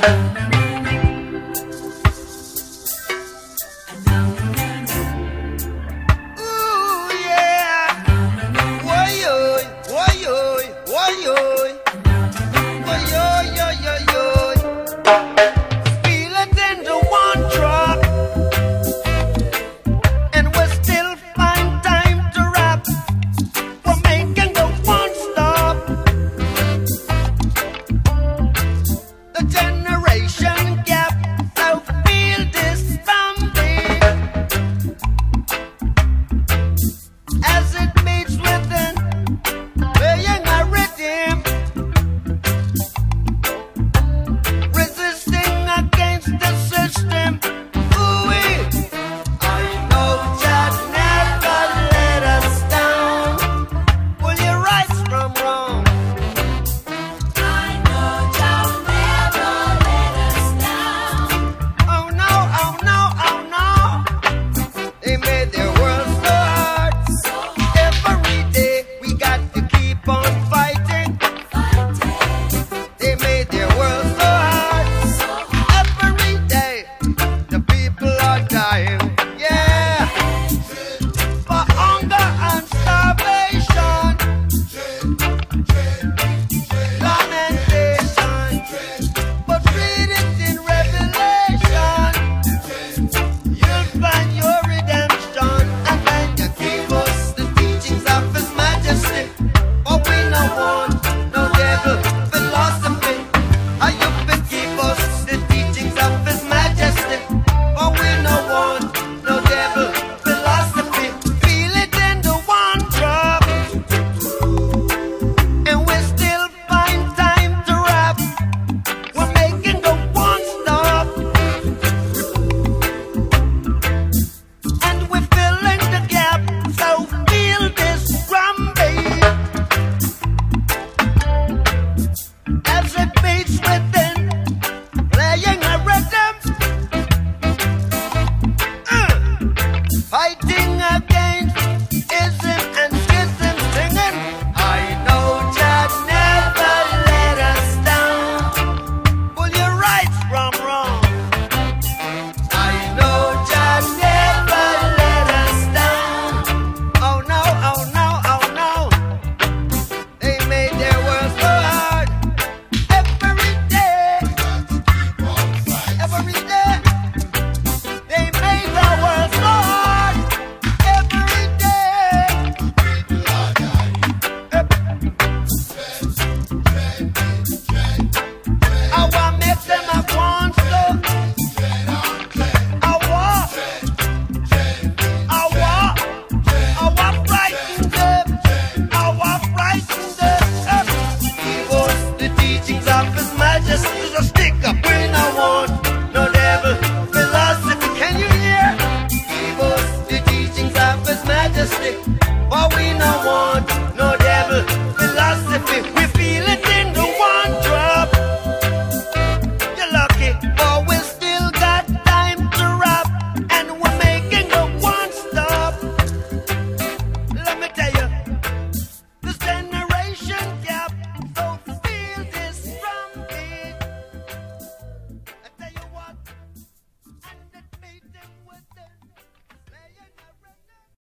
Beats with What we no want.